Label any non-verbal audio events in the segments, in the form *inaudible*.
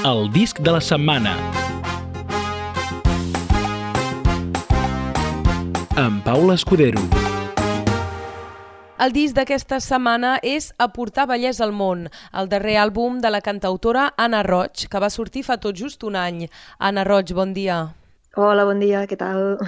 El disc de la setmana. Amb Paula Escudero. El disc d'aquesta setmana és Aportar bellesa al món, el darrer àlbum de la cantautora Anna Roig, que va sortir fa tot just un any. Anna Roig, bon dia. Hola, bon dia, què tal?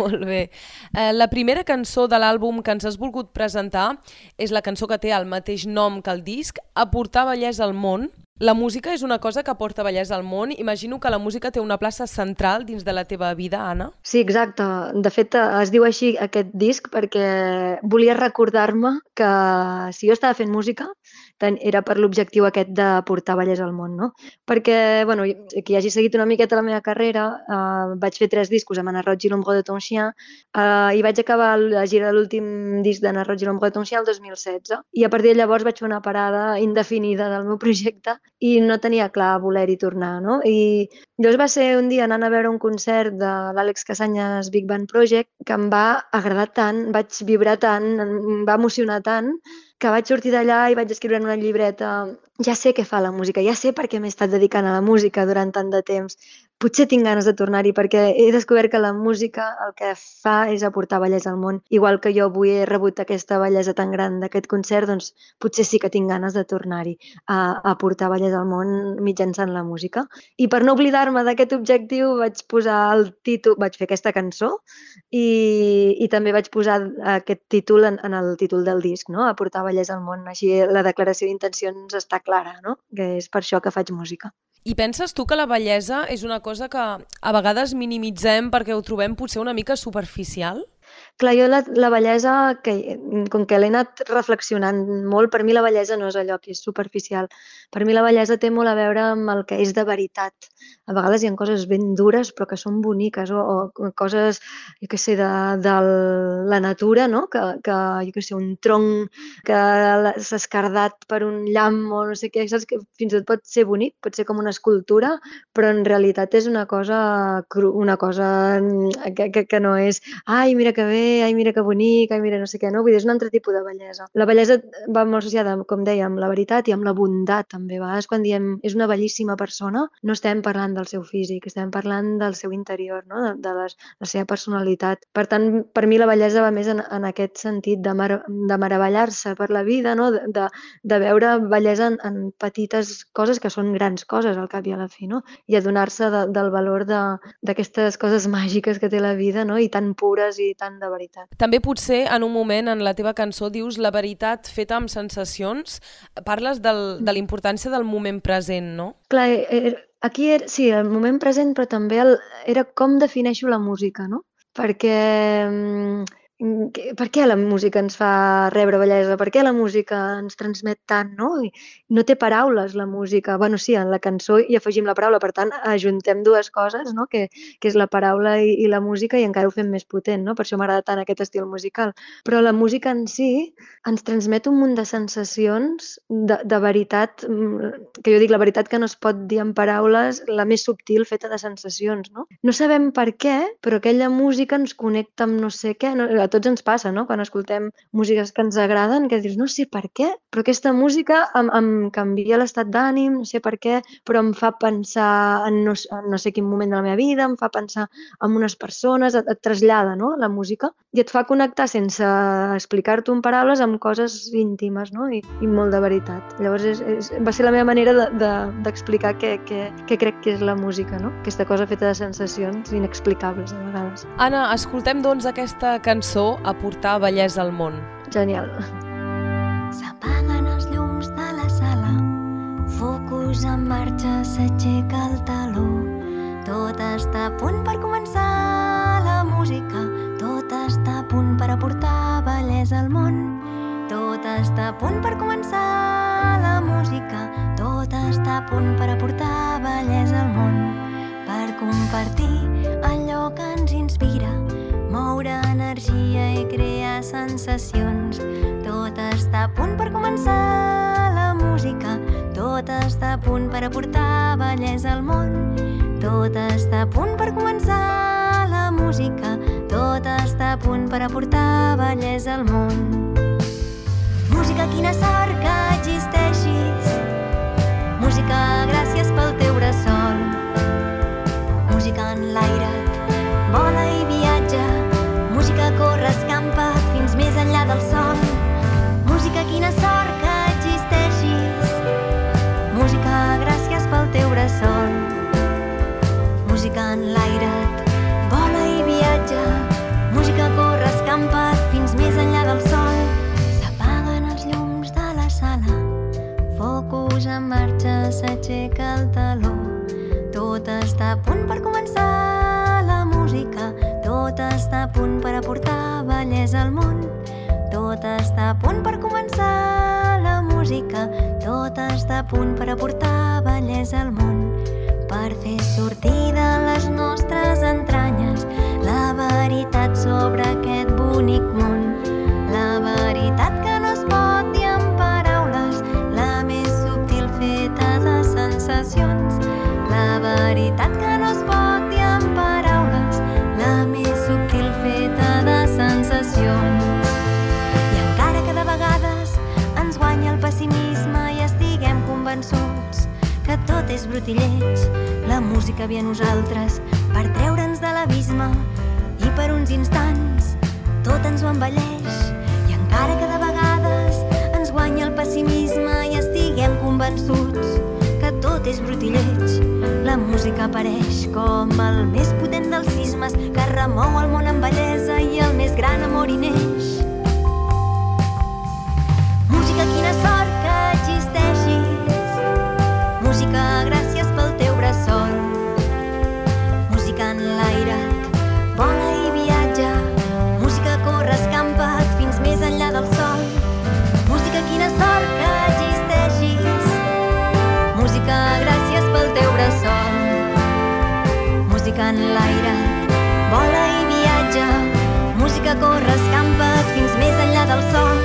Molt bé. Eh, la primera cançó de l'àlbum que ens has volgut presentar és la cançó que té el mateix nom que el disc, Aportar bellesa al món, la música és una cosa que porta bellesa al món. Imagino que la música té una plaça central dins de la teva vida, Anna. Sí, exacte. De fet, es diu així aquest disc perquè volia recordar-me que si jo estava fent música era per l'objectiu aquest de portar bellesa al món, no? Perquè, bueno, qui hagi seguit una miqueta la meva carrera, eh, vaig fer tres discos amb Anna Roig i l'Ombre de ton eh, i vaig acabar la gira de l'últim disc d'Anna Roig i l'Ombre de ton el 2016. I a partir de llavors vaig fer una parada indefinida del meu *laughs* projecte i no tenia clar voler-hi tornar, no? I llavors va ser un dia anant a veure un concert de l'Àlex Casanyes Big Band Project que em va agradar tant, vaig vibrar tant, em va emocionar tant, que vaig sortir d'allà i vaig escriure en una llibreta ja sé què fa la música, ja sé per què m'he estat dedicant a la música durant tant de temps. Potser tinc ganes de tornar-hi perquè he descobert que la música el que fa és aportar bellesa al món. Igual que jo avui he rebut aquesta bellesa tan gran d'aquest concert, doncs potser sí que tinc ganes de tornar-hi a, aportar bellesa al món mitjançant la música. I per no oblidar-me d'aquest objectiu vaig posar el títol, vaig fer aquesta cançó i, i també vaig posar aquest títol en, en el títol del disc, no? aportar bellesa al món. Així la declaració d'intencions està clara, no? que és per això que faig música. I penses tu que la bellesa és una cosa que a vegades minimitzem perquè ho trobem potser una mica superficial? Clar, jo la, la bellesa, que, com que l'he anat reflexionant molt, per mi la bellesa no és allò que és superficial. Per mi la bellesa té molt a veure amb el que és de veritat. A vegades hi ha coses ben dures però que són boniques o, o coses, jo què sé, de, de la natura, no? que, que jo què sé, un tronc que s'ha escardat per un llamp o no sé què, saps? que fins i tot pot ser bonic, pot ser com una escultura, però en realitat és una cosa, una cosa que, que, que no és, ai, mira que bé, ai, mira que bonic, ai, mira no sé què, no? Vull dir, és un altre tipus de bellesa. La bellesa va molt associada, com deia, amb la veritat i amb la bondat, també. A vegades, quan diem és una bellíssima persona, no estem parlant del seu físic, estem parlant del seu interior, no? de, de les, la seva personalitat. Per tant, per mi la bellesa va més en, en aquest sentit de, mar, de meravellar-se per la vida, no? de, de, de veure bellesa en, en petites coses que són grans coses al cap i a la fi, no? i adonar-se de, del valor d'aquestes coses màgiques que té la vida no? i tan pures i tan de. També potser en un moment en la teva cançó dius la veritat feta amb sensacions, parles del, de la importància del moment present, no? Clar, eh, eh, aquí era, sí, el moment present, però també el, era com defineixo la música, no? Perquè mm, per què la música ens fa rebre bellesa? Per què la música ens transmet tant, no? No té paraules, la música. bueno, sí, en la cançó hi afegim la paraula, per tant, ajuntem dues coses, no? Que, que és la paraula i, i la música i encara ho fem més potent, no? Per això m'agrada tant aquest estil musical. Però la música en si ens transmet un munt de sensacions de, de veritat, mm, que jo dic la veritat que no es pot dir en paraules, la més subtil feta de sensacions, no? No sabem per què, però aquella música ens connecta amb no sé què, no? A tots ens passa, no? Quan escoltem músiques que ens agraden, que dius, no sé per què, però aquesta música em, em canvia l'estat d'ànim, no sé per què, però em fa pensar en no, en no sé quin moment de la meva vida, em fa pensar en unes persones, et, et trasllada, no?, la música, i et fa connectar sense explicar-t'ho en paraules amb coses íntimes, no?, i, i molt de veritat. Llavors, és, és, va ser la meva manera d'explicar de, de, què, què, què crec que és la música, no?, aquesta cosa feta de sensacions inexplicables, a vegades. Anna, escoltem, doncs, aquesta cançó cançó a portar bellesa al món. Genial. S'apaguen els llums de la sala, focus en marxa, s'aixeca el taló. Tot està a punt per començar la música, tot està a punt per aportar bellesa al món. Tot està a punt per començar la música, tot està a punt per aportar bellesa al món, per compartir dia i crea sensacions. Tot està a punt per començar la música, tot està a punt per aportar bellesa al món. Tot està a punt per començar la música, tot està a punt per aportar bellesa al món. Música, quina sort que existeixis. Música, gràcies pel teu bressol. Música en l'aire, del son. Música, quina sort que existeixis. Música, gràcies pel teu bressol. Música, en enlaira't, vola i viatja. Música, corre, escampa't fins més enllà del sol. S'apaguen els llums de la sala. Focus en marxa, s'aixeca el tall. Tot està a punt per començar la música, tot està a punt per aportar bellesa al món. Per fer sortir de les nostres entranyes la veritat sobre aquest bonic món. Que tot és brut i lleig, la música ve a nosaltres per treure'ns de l'abisme i per uns instants tot ens ho embelleix. I encara que de vegades ens guanya el pessimisme i estiguem convençuts que tot és brut i lleig, la música apareix com el més potent dels sismes que remou el món amb bellesa i el més gran amor hi neix. Música, quina sort Música, gràcies pel teu bressol. Música en l'aire, vola i viatja. Música, corre, escampa't fins més enllà del sol. Música, quina sort que existeixis. Música, gràcies pel teu bressol. Música en l'aire, vola i viatja. Música, corre, escampa't fins més enllà del sol.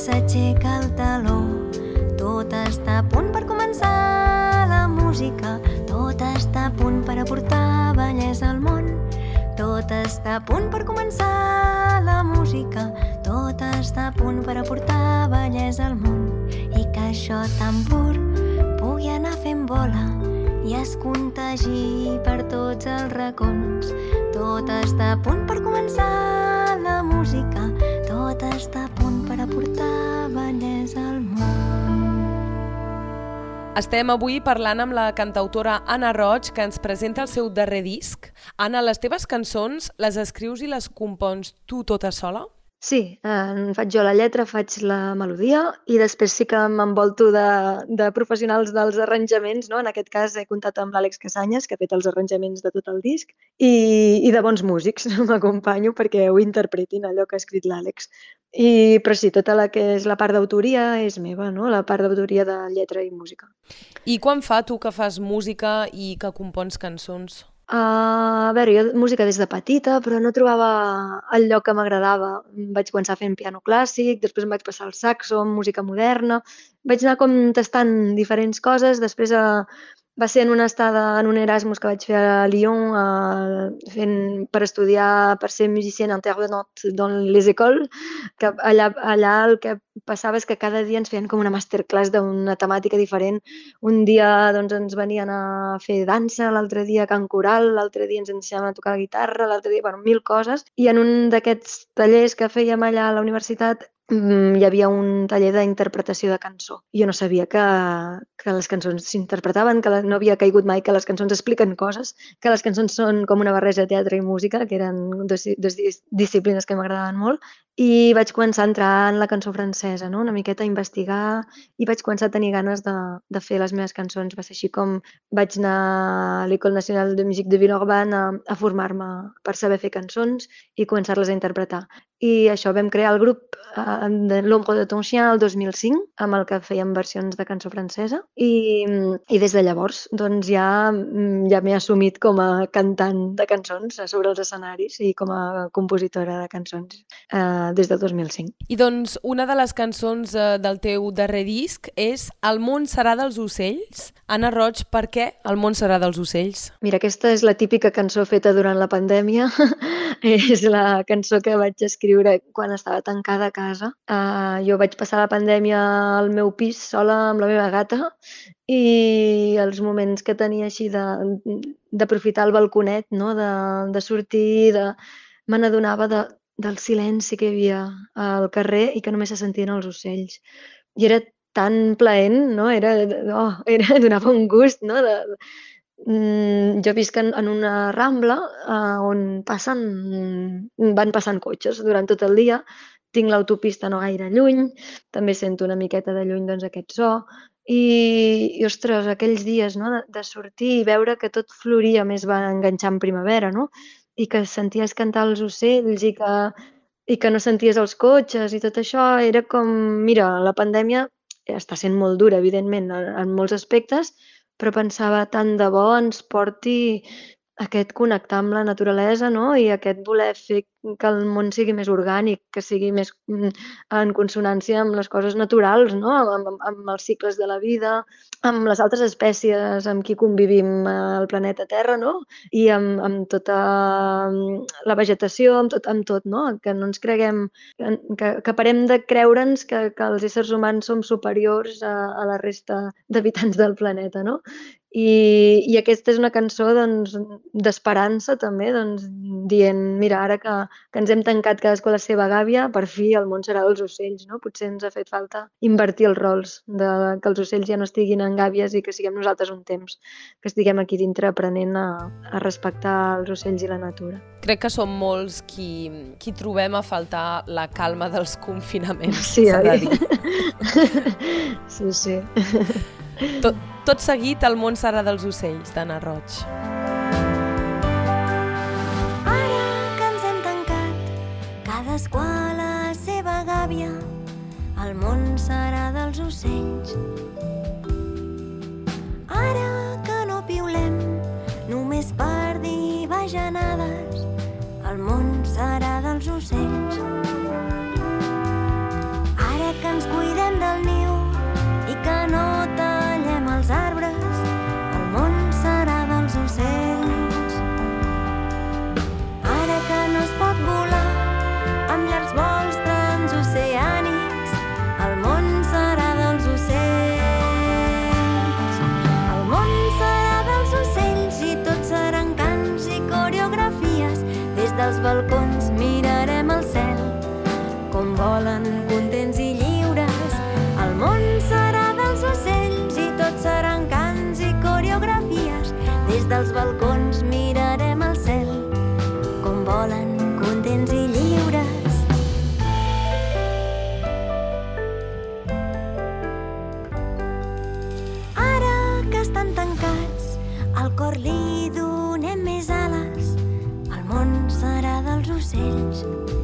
S'aixeca el taló. Tot està a punt per començar la música, tot està a punt per aportar bellesa al món. Tot està a punt per començar la música, tot està a punt per aportar bellesa al món. I que això tan pur pugui anar fent bola i es contagi per tots els racons. Tot està a punt per començar la música, tot està punt per aportar bellesa al món. Estem avui parlant amb la cantautora Anna Roig, que ens presenta el seu darrer disc. Anna, les teves cançons les escrius i les compons tu tota sola? Sí, eh, en faig jo la lletra, faig la melodia i després sí que m'envolto de, de professionals dels arranjaments, no? En aquest cas he comptat amb l'Àlex Casanyes, que ha fet els arranjaments de tot el disc, i, i de bons músics *laughs* m'acompanyo perquè ho interpretin allò que ha escrit l'Àlex. I, però sí, tota la que és la part d'autoria és meva, no? La part d'autoria de lletra i música. I quan fa tu que fas música i que compons cançons? Uh, a veure, jo música des de petita, però no trobava el lloc que m'agradava. Vaig començar fent piano clàssic, després em vaig passar al saxo, música moderna. Vaig anar com tastant diferents coses. Després uh, va ser en una estada, en un Erasmus que vaig fer a Lyon, uh, fent, per estudiar, per ser musicienne intervenante dans les écoles, que allà, allà el que passava és que cada dia ens feien com una masterclass d'una temàtica diferent. Un dia doncs, ens venien a fer dansa, l'altre dia cant coral, l'altre dia ens ensenyaven a tocar la guitarra, l'altre dia, bueno, mil coses. I en un d'aquests tallers que fèiem allà a la universitat hi havia un taller d'interpretació de cançó. Jo no sabia que, que les cançons s'interpretaven, que no havia caigut mai que les cançons expliquen coses, que les cançons són com una barreja de teatre i música, que eren dues dis- disciplines que m'agradaven molt, i vaig començar a entrar en la cançó francesa, no? una miqueta a investigar, i vaig començar a tenir ganes de, de fer les meves cançons. Va ser així com vaig anar a l'École Nationale de Musique de Villeurbanne a, a formar-me per saber fer cançons i començar-les a interpretar. I això vam crear el grup eh, de L'Ombre de ton chien el 2005, amb el que fèiem versions de cançó francesa. I, i des de llavors doncs ja, ja m'he assumit com a cantant de cançons a sobre els escenaris i com a compositora de cançons eh, des del 2005. I doncs una de les cançons eh, del teu darrer disc és El món serà dels ocells. Anna Roig, per què El món serà dels ocells? Mira, aquesta és la típica cançó feta durant la pandèmia. *laughs* és la cançó que vaig escriure quan estava tancada a casa. Uh, jo vaig passar la pandèmia al meu pis sola amb la meva gata i els moments que tenia així d'aprofitar el balconet, no? de, de sortir, de... me n'adonava de, del silenci que hi havia al carrer i que només se sentien els ocells. I era tan plaent, no? Era, oh, era, donava un gust, no? De, mm, jo visc en, en una rambla eh, on passen, van passant cotxes durant tot el dia. Tinc l'autopista no gaire lluny, també sento una miqueta de lluny doncs, aquest so. I, i ostres, aquells dies no? de, de sortir i veure que tot floria més va enganxar en primavera, no? I que senties cantar els ocells i que, i que no senties els cotxes i tot això, era com, mira, la pandèmia està sent molt dura, evidentment, en, en molts aspectes, però pensava tant de bo ens porti aquest connectar amb la naturalesa no? i aquest voler fer que el món sigui més orgànic, que sigui més mm, en consonància amb les coses naturals, no? amb, amb, amb els cicles de la vida, amb les altres espècies amb qui convivim al planeta Terra, no? i amb, amb tota mm, la vegetació, amb tot, amb tot no? que no ens creguem, que, que parem de creure'ns que, que els éssers humans som superiors a, a la resta d'habitants del planeta. No? I, i aquesta és una cançó doncs, d'esperança també, doncs, dient, mira, ara que, que ens hem tancat cadascú a la seva gàbia, per fi el món serà dels ocells, no? Potser ens ha fet falta invertir els rols, de que els ocells ja no estiguin en gàbies i que siguem nosaltres un temps, que estiguem aquí dintre aprenent a, a respectar els ocells i la natura. Crec que som molts qui, qui trobem a faltar la calma dels confinaments, sí, s'ha de dir. *laughs* sí, sí. Tot, tot seguit, el món serà dels ocells, d'Anna Roig. Dels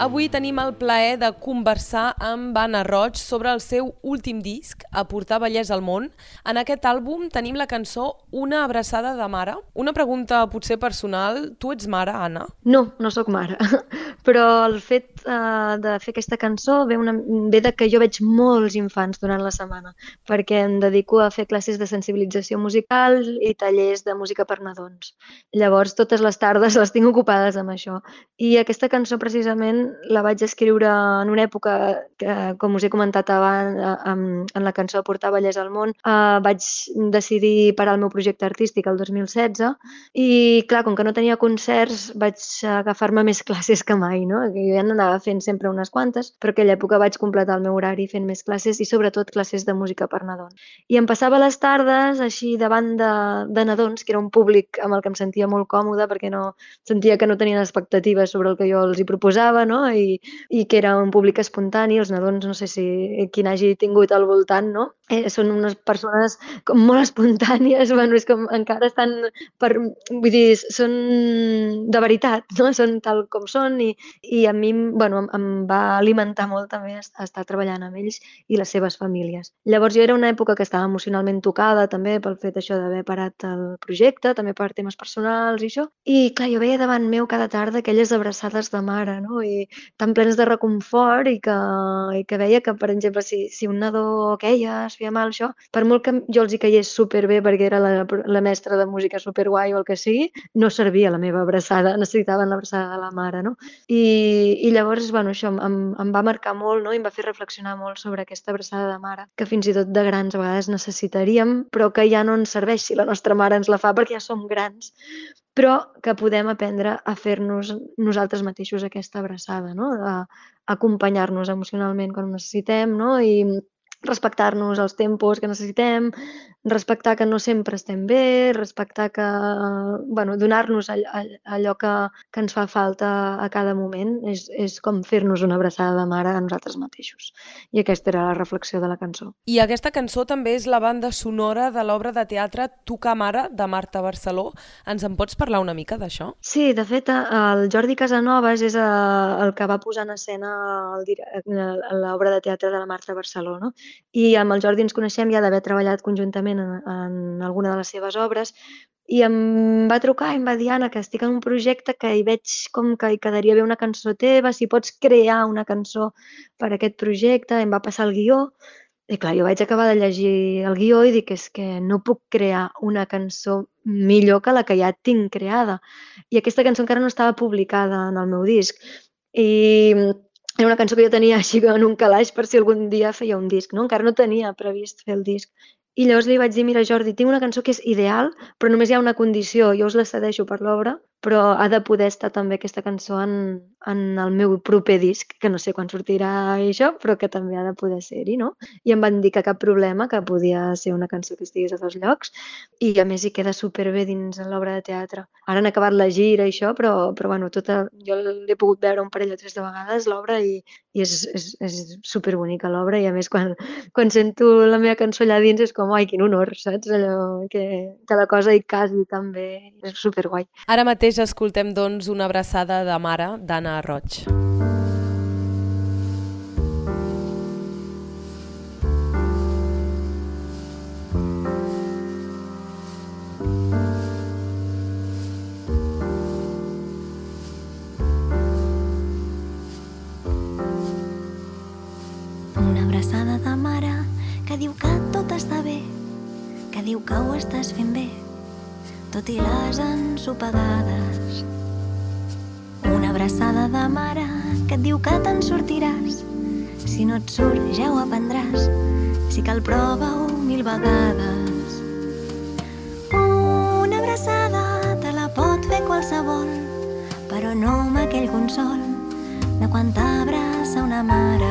Avui tenim el plaer de conversar amb Anna Roig sobre el seu últim disc, A portar Vallès al món. En aquest àlbum tenim la cançó Una abraçada de mare. Una pregunta potser personal. Tu ets mare, Anna? No, no sóc mare, *laughs* però el fet uh, de fer aquesta cançó ve, una, ve de que jo veig molts infants durant la setmana, perquè em dedico a fer classes de sensibilització musical i tallers de música per nadons. Llavors, totes les tardes les tinc ocupades amb això. I aquesta cançó, precisament, la vaig escriure en una època que, com us he comentat abans, en, en la cançó Portar Ballers al món, eh, vaig decidir parar el meu projecte artístic el 2016 i, clar, com que no tenia concerts, vaig agafar-me més *laughs* classes que mai, no? Jo ja n'anava fent sempre unes quantes, però aquella època vaig completar el meu horari fent més classes i sobretot classes de música per nadons. I em passava les tardes així davant de, de nadons, que era un públic amb el que em sentia molt còmode perquè no sentia que no tenien expectatives sobre el que jo els hi proposava, no? I, i que era un públic espontani. Els nadons, no sé si qui n'hagi tingut al voltant, no? Eh, són unes persones com molt *laughs* espontànies, bueno, és com encara estan per, vull dir, són de veritat, no? Són tal com són i, i a mi, bueno, em, em va alimentar molt també estar treballant amb ells i les seves famílies. Llavors jo era una època que estava emocionalment tocada també pel fet això d'haver parat el projecte, també per temes personals i això. I clar, jo veia davant meu cada tarda aquelles abraçades de mare, no? I tan plenes de reconfort i que, i que veia que, per exemple, si, si un nadó queia, es feia mal, això, per molt que jo els hi caigués superbé perquè era la, la mestra de música superguai o el que sigui, no servia la meva abraçada, necessitaven l'abraçada de la mare, no? I, i llavors, bueno, això em, em va marcar molt, no? I em va fer reflexionar molt sobre aquesta abraçada de mare, que fins i tot de grans a vegades necessitaríem, però que ja no ens serveix si la nostra mare ens la fa perquè ja som grans però que podem aprendre a fer-nos nosaltres mateixos aquesta abraçada, no? a acompanyar-nos emocionalment quan ho necessitem no? i respectar-nos els tempos que necessitem, respectar que no sempre estem bé, respectar que, bueno, donar-nos allò que, que ens fa falta a cada moment és, és com fer-nos una abraçada de mare a nosaltres mateixos. I aquesta era la reflexió de la cançó. I aquesta cançó també és la banda sonora de l'obra de teatre Tocar Mare, de Marta Barceló. Ens en pots parlar una mica d'això? Sí, de fet, el Jordi Casanovas és el que va posar en escena l'obra de teatre de la Marta Barceló, no? I amb el Jordi ens coneixem ja d'haver treballat conjuntament en, en alguna de les seves obres i em va trucar i em va dir, Anna, que estic en un projecte que hi veig com que hi quedaria bé una cançó teva, si pots crear una cançó per a aquest projecte, em va passar el guió, i clar, jo vaig acabar de llegir el guió i dic, és que no puc crear una cançó millor que la que ja tinc creada. I aquesta cançó encara no estava publicada en el meu disc. I era una cançó que jo tenia així en un calaix per si algun dia feia un disc, no? Encara no tenia previst fer el disc. I llavors li vaig dir, mira Jordi, tinc una cançó que és ideal, però només hi ha una condició, jo us la cedeixo per l'obra, però ha de poder estar també aquesta cançó en, en el meu proper disc, que no sé quan sortirà això, però que també ha de poder ser-hi, no? I em van dir que cap problema, que podia ser una cançó que estigués a dos llocs, i a més hi queda superbé dins l'obra de teatre. Ara han acabat la gira i això, però, però bueno, tota, jo l'he pogut veure un parell o tres de vegades, l'obra, i, i és, és, és superbonica l'obra, i a més quan, quan sento la meva cançó allà dins és com, ai, quin honor, saps? Allò que, que la cosa hi casi també, és superguai. Ara mateix mateix escoltem doncs una abraçada de mare d'Anna Roig. Una abraçada de que diu que tot està bé, que diu que ho estàs fent bé, tot i les ensopegades. Una abraçada de mare que et diu que te'n sortiràs. Si no et surt, ja ho aprendràs. Si cal, prova-ho mil vegades. Una abraçada te la pot fer qualsevol, però no amb aquell consol de quan t'abraça una mare.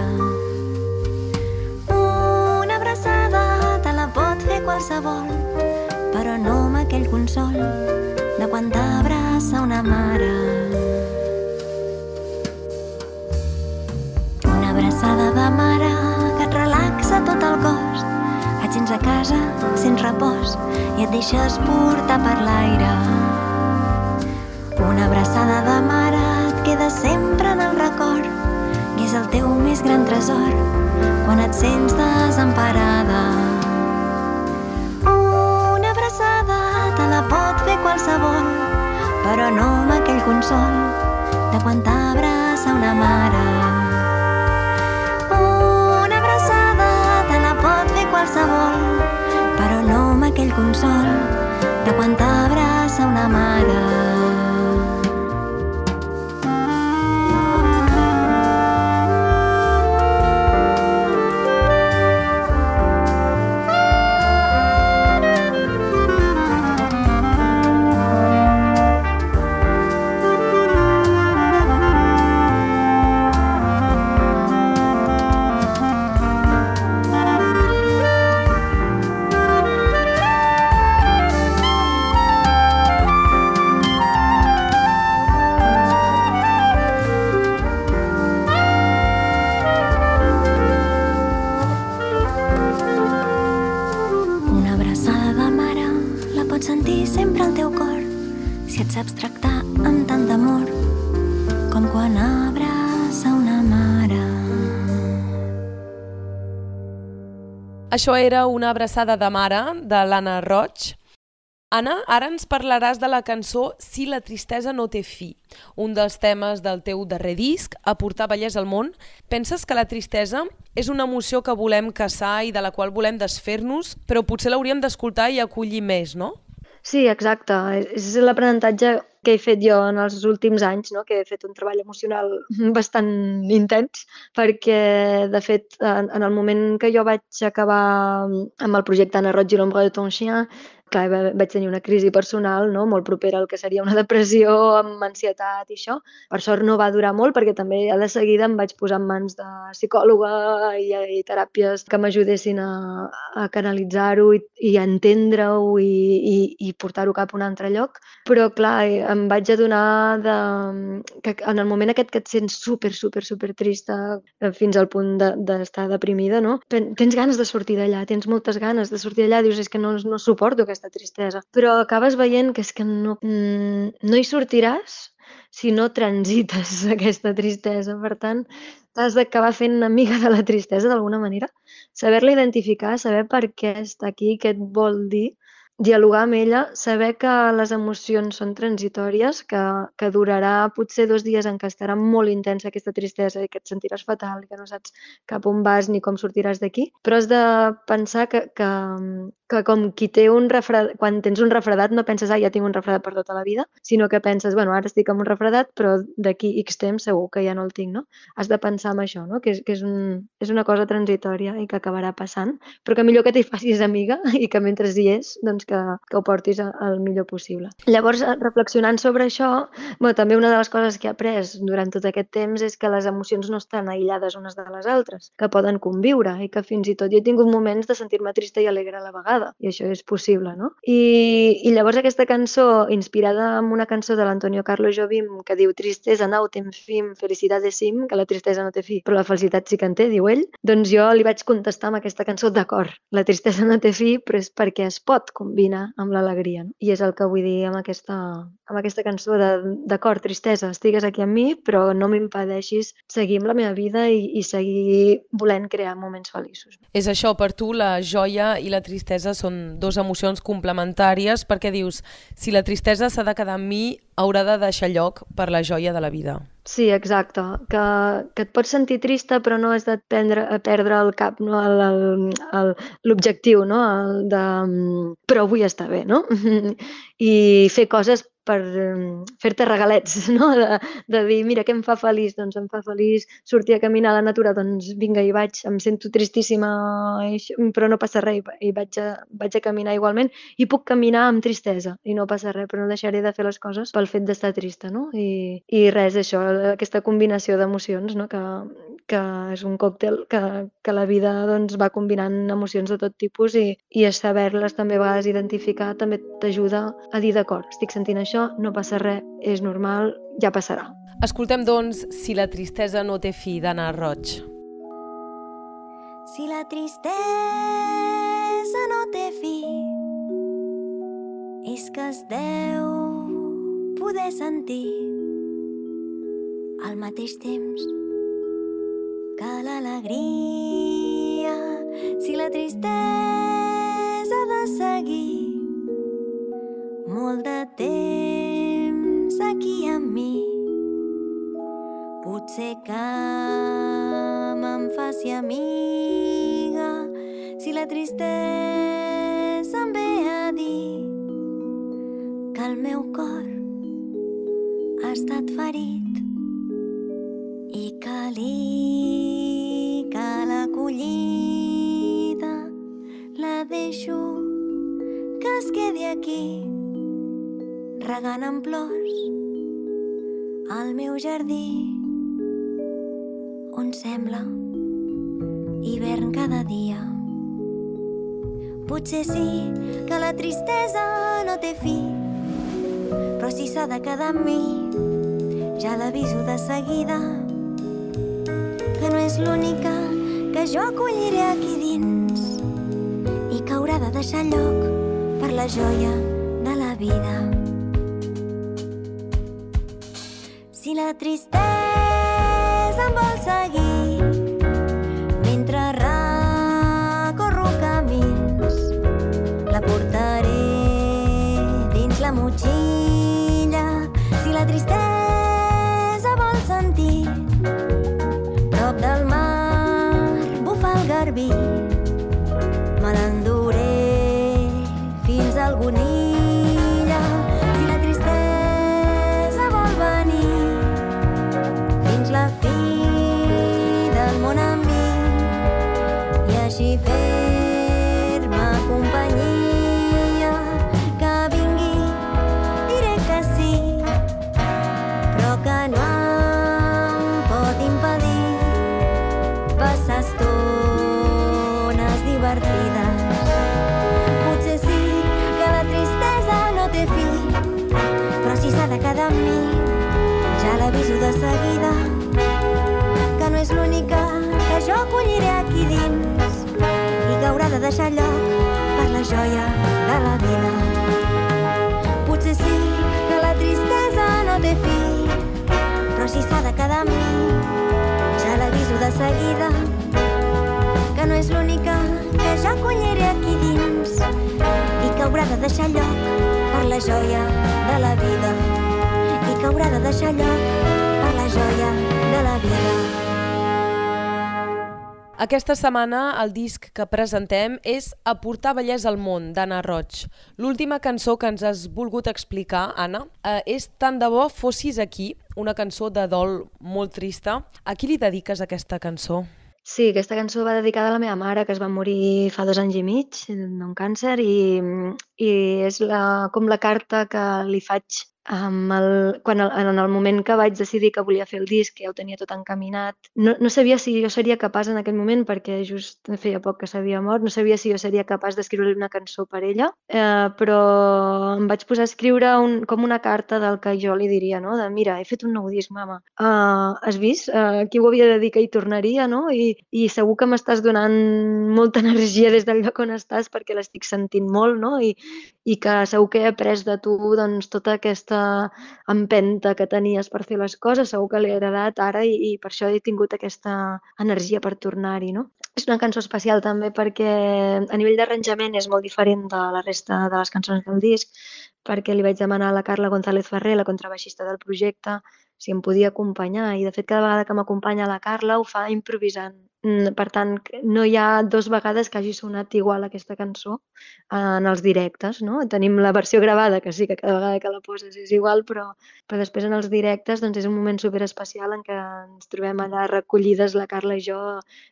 Una abraçada te la pot fer qualsevol, aquell consol de quan t'abraça una mare. Una abraçada de mare que et relaxa tot el cos, et sents a casa, sents repòs i et deixes portar per l'aire. Una abraçada de mare et queda sempre en el record i és el teu més gran tresor quan et sents desemparada. Qualsevol, però no amb aquell consol de quan t'abraça una mare. Una abraçada te la pot fer qualsevol, però no amb aquell consol de quan t'abraça una mare. Això era una abraçada de mare de l'Anna Roig. Anna, ara ens parlaràs de la cançó Si la tristesa no té fi, un dels temes del teu darrer disc, Aportar bellesa al món. Penses que la tristesa és una emoció que volem caçar i de la qual volem desfer-nos, però potser l'hauríem d'escoltar i acollir més, no? Sí, exacte. És l'aprenentatge que he fet jo en els últims anys, no? que he fet un treball emocional *laughs* bastant intens, perquè, de fet, en, en el moment que jo vaig acabar amb el projecte Anna Roig i l'Ombre de ton chien, clar, vaig tenir una crisi personal no? molt propera al que seria una depressió amb ansietat i això. Per sort no va durar molt perquè també de seguida em vaig posar en mans de psicòloga i, i teràpies que m'ajudessin a, a canalitzar-ho i, i a entendre-ho i, i, i portar-ho cap a un altre lloc. Però clar, em vaig adonar de, que en el moment aquest que et sents super, super, super trista eh, fins al punt d'estar de, deprimida, no? tens ganes de sortir d'allà, tens moltes ganes de sortir d'allà, dius és que no, no suporto aquesta aquesta tristesa. Però acabes veient que és que no, mm, no hi sortiràs si no transites *laughs* aquesta tristesa. Per tant, t'has d'acabar fent amiga de la tristesa d'alguna manera, saber-la identificar, saber per què està aquí, què et vol dir, dialogar amb ella, saber que les emocions són transitòries, que, que durarà potser dos dies en què estarà molt intensa aquesta tristesa i que et sentiràs fatal, que no saps cap on vas ni com sortiràs d'aquí, però has de pensar que, que, que com qui té un refredat, quan tens un refredat no penses, ah, ja tinc un refredat per tota la vida, sinó que penses, bueno, ara estic amb un refredat, però d'aquí X temps segur que ja no el tinc, no? Has de pensar en això, no? Que és, que és, un, és una cosa transitòria i que acabarà passant, però que millor que t'hi facis amiga i que mentre hi és, doncs que, que ho portis al millor possible. Llavors, reflexionant sobre això, bueno, també una de les coses que he après durant tot aquest temps és que les emocions no estan aïllades unes de les altres, que poden conviure i que fins i tot jo he tingut moments de sentir-me trista i alegre a la vegada, i això és possible, no? I, i llavors aquesta cançó, inspirada en una cançó de l'Antonio Carlos Jobim que diu Tristesa nautem fim, felicitat sim, que la tristesa no té fi, però la felicitat sí que en té, diu ell, doncs jo li vaig contestar amb aquesta cançó, d'acord, la tristesa no té fi, però és perquè es pot combinar amb l'alegria. No? I és el que vull dir amb aquesta, amb aquesta cançó de d'acord, tristesa, estigues aquí amb mi, però no m'impedeixis seguir amb la meva vida i, i seguir volent crear moments feliços. És això, per tu la joia i la tristesa són dues emocions complementàries perquè dius, si la tristesa s'ha de quedar amb mi, haurà de deixar lloc per la joia de la vida. Sí, exacte. Que, que et pots sentir trista però no has de prendre, a perdre el cap, no? l'objectiu, no? El de, però vull estar bé, no? *laughs* I fer coses per fer-te regalets, *laughs* no? De, de dir, mira, què em fa feliç? Doncs em fa feliç sortir a caminar a la natura, doncs vinga, hi vaig, em sento tristíssima, però no passa res, i vaig a, vaig a caminar igualment, i puc caminar amb tristesa, i no passa res, però no deixaré de fer les coses pel fet d'estar trista, no? I, I res, això, aquesta combinació d'emocions, no? Que, que és un còctel que, que la vida doncs, va combinant emocions de tot tipus i, i saber-les també a vegades identificar també t'ajuda a dir d'acord, estic sentint això, no passa res, és normal, ja passarà. Escoltem, doncs, Si la tristesa no té fi, d'Anna Roig. Si la tristesa no té fi és que es deu poder sentir al mateix temps que l'alegria si la tristesa de seguir molt de temps aquí amb mi potser que me'n faci amiga. Si la tristesa em ve a dir que el meu cor estat ferit. I que li acollida. La deixo que es quedi aquí regant amb plors al meu jardí on sembla hivern cada dia. Potser sí que la tristesa no té fi, però si s'ha de quedar amb mi, ja l'aviso de seguida que no és l'única que jo acolliré aquí dins i que haurà de deixar lloc per la joia de la vida. Si la tristesa em vol seguir de deixar lloc per la joia de la vida. Potser sí que la tristesa no té fi, però si s'ha de quedar amb mi, ja l'aviso de seguida que no és l'única que jo colliré aquí dins i que haurà de deixar lloc per la joia de la vida i que haurà de deixar lloc per la joia de la vida. Aquesta setmana el disc que presentem és Aportar bellesa al món, d'Anna Roig. L'última cançó que ens has volgut explicar, Anna, eh, és Tant de bo fossis aquí, una cançó de dol molt trista. A qui li dediques aquesta cançó? Sí, aquesta cançó va dedicada a la meva mare, que es va morir fa dos anys i mig d'un càncer, i, i és la, com la carta que li faig amb el, quan el, en el moment que vaig decidir que volia fer el disc, que ja ho tenia tot encaminat, no, no sabia si jo seria capaç en aquell moment, perquè just feia poc que s'havia mort, no sabia si jo seria capaç d'escriure una cançó per ella, eh, però em vaig posar a escriure un, com una carta del que jo li diria, no? de mira, he fet un nou disc, mama, uh, has vist? Uh, qui ho havia de dir que hi tornaria, no? I, i segur que m'estàs donant molta *laughs* energia des del lloc on estàs perquè l'estic sentint molt, no? I, i que segur que he après de tu doncs, tota aquesta empenta que tenies per fer les coses, segur que l'he heredat ara i, i per això he tingut aquesta energia per tornar-hi, no? És una cançó especial també perquè a nivell d'arranjament és molt diferent de la resta de les cançons del disc, perquè li vaig demanar a la Carla González Ferrer, la contrabaixista del projecte, si em podia acompanyar i de fet cada vegada que m'acompanya la Carla ho fa improvisant. Mm, Per tant, no hi ha dos vegades que hagi sonat igual aquesta cançó en els directes, no? Tenim la versió gravada, que sí que cada vegada que la poses és igual, però, però després en els directes doncs és un moment super especial en què ens trobem allà recollides la Carla i jo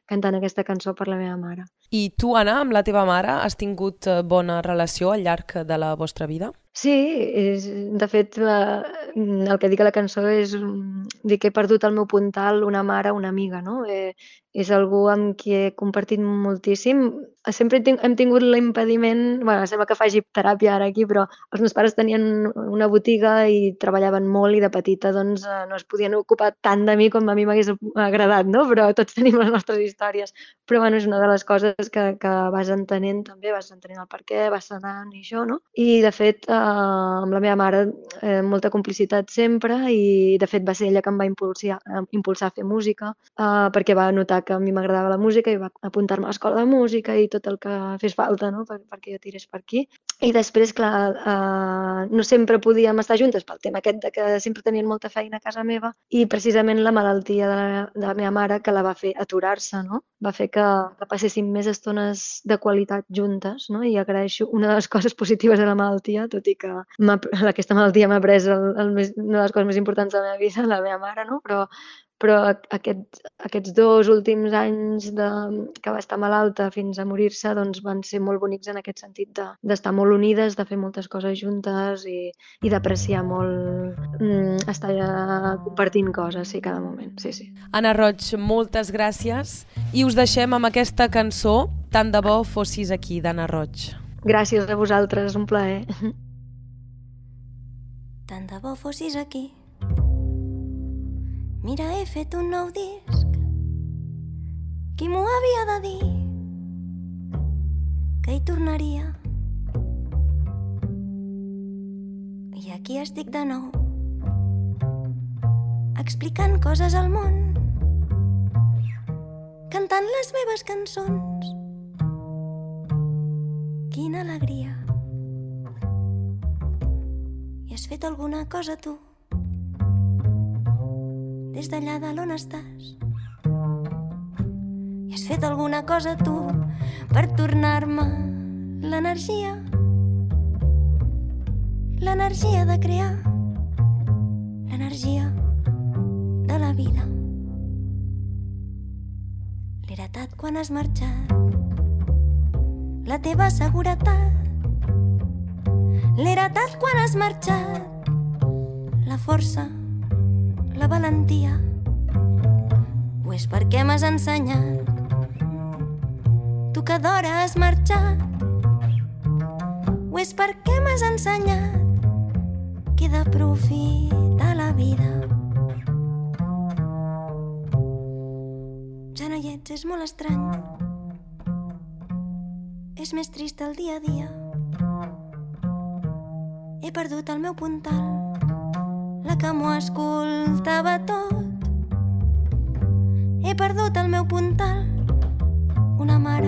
cantant aquesta cançó per la meva mare. I tu, Anna, amb la teva mare, has tingut eh, bona relació al llarg de la vostra vida? Sí, és, de fet, la, el que dic a la cançó és mm, dir que he perdut el meu puntal, una mare, una amiga, no? Eh, és algú amb qui he compartit moltíssim. Sempre hem tingut l'impediment, bueno, sembla que faci teràpia ara aquí, però els meus pares tenien una botiga i treballaven molt i de petita doncs eh, no es podien ocupar tant de mi com a mi m'hagués agradat, no? Però tots *laughs* tenim les nostres històries. Però bueno, és una de les coses que, que vas entenent també, vas entenent el per què, vas sanant i això, no? I de fet, eh, amb la meva mare, eh, molta complicitat sempre i de fet va ser ella que em va impulsar, eh, impulsar a fer música eh, perquè va notar que a mi m'agradava la música i va apuntar-me a l'escola de música i tot el que fes falta no? per, perquè jo tirés per aquí. I després, clar, eh, no sempre podíem estar juntes pel tema aquest de que sempre tenien molta feina a casa meva i precisament la malaltia de la, de la meva mare que la va fer aturar-se, no? va fer que, que passéssim més estones de qualitat juntes no? i agraeixo una de les *laughs* coses positives de la malaltia, tot i que aquesta malaltia m'ha pres el, el més, una de les coses més importants de la meva vida, la meva mare, no? però però aquest, aquests dos últims anys de, que va estar malalta fins a morir-se doncs van ser molt bonics en aquest sentit d'estar de, molt unides, de fer moltes coses juntes i, i d'apreciar molt mm, estar allà compartint coses, sí, cada moment, sí, sí. Anna Roig, moltes gràcies i us deixem amb aquesta cançó Tant de bo fossis aquí, d'Anna Roig. Gràcies a vosaltres, un plaer. Tant de bo fossis aquí Mira, he fet un nou disc. Qui m'ho havia de dir? Que hi tornaria. I aquí estic de nou. explicant coses al món, cantant les meves cançons. Quina alegria. Has fet alguna cosa tu? Des d'allà de l'on estàs? I has fet alguna cosa tu per tornar-me l'energia? L'energia de crear, l'energia de la vida. L'he heretat quan has marxat, la teva seguretat. L'he heretat quan has marxat, la força, la valentia. O és perquè m'has ensenyat, tu que d'hora has marxat. O és perquè m'has ensenyat que he d'aprofitar la vida. Ja no hi ets, és molt estrany. És més trist el dia a dia. He perdut el meu puntal, la que m'ho escoltava tot. He perdut el meu puntal, una mare,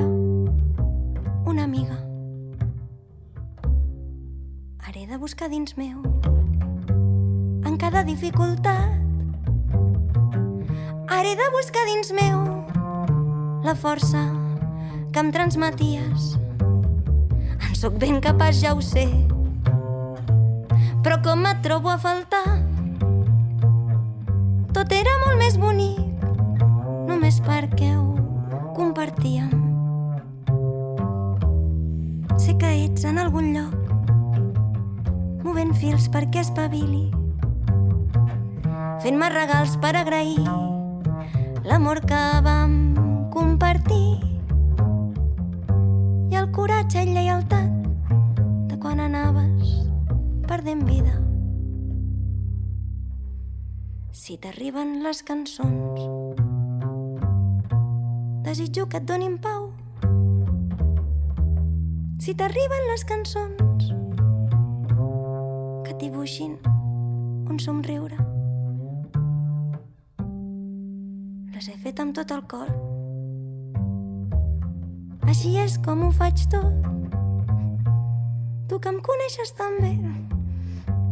una amiga. He de buscar dins meu, en cada dificultat. He de buscar dins meu la força que em transmeties. En sóc ben capaç, ja ho sé, però com et trobo a faltar, tot era molt més bonic, només perquè ho compartíem. Sé que ets en algun lloc, movent fils perquè espavili, fent-me regals per agrair l'amor que vam compartir i el coratge i lleialtat de quan anaves perdent vida. Si t'arriben les cançons, desitjo que et donin pau. Si t'arriben les cançons, que et dibuixin un somriure. Les he fet amb tot el cor. Així és com ho faig tot. Tu que em coneixes tan bé,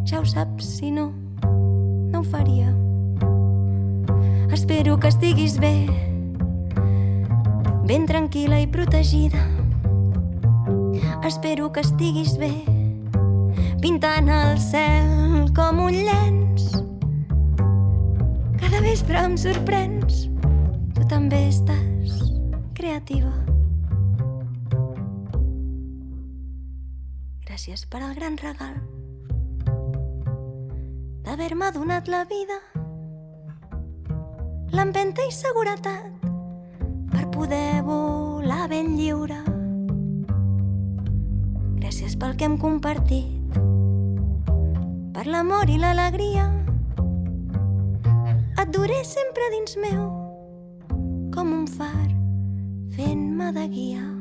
ja ho saps, si no, no ho faria. Espero que estiguis bé, ben tranquil·la i protegida. Espero que estiguis bé, pintant el cel com un llenç. Cada vespre em sorprens, tu també estàs creativa. Gràcies per al gran regal d'haver-me donat la vida, l'empenta i seguretat per poder volar ben lliure. Gràcies pel que hem compartit, per l'amor i l'alegria. Et duré sempre dins meu, com un far fent-me de guia.